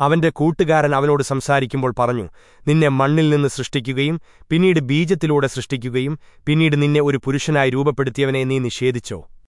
അവന്റെ കൂട്ടുകാരൻ അവനോട് സംസാരിക്കുമ്പോൾ പറഞ്ഞു നിന്നെ മണ്ണിൽ നിന്ന് സൃഷ്ടിക്കുകയും പിന്നീട് ബീജത്തിലൂടെ സൃഷ്ടിക്കുകയും പിന്നീട് നിന്നെ ഒരു പുരുഷനായി രൂപപ്പെടുത്തിയവനെ നീ നിഷേധിച്ചോ?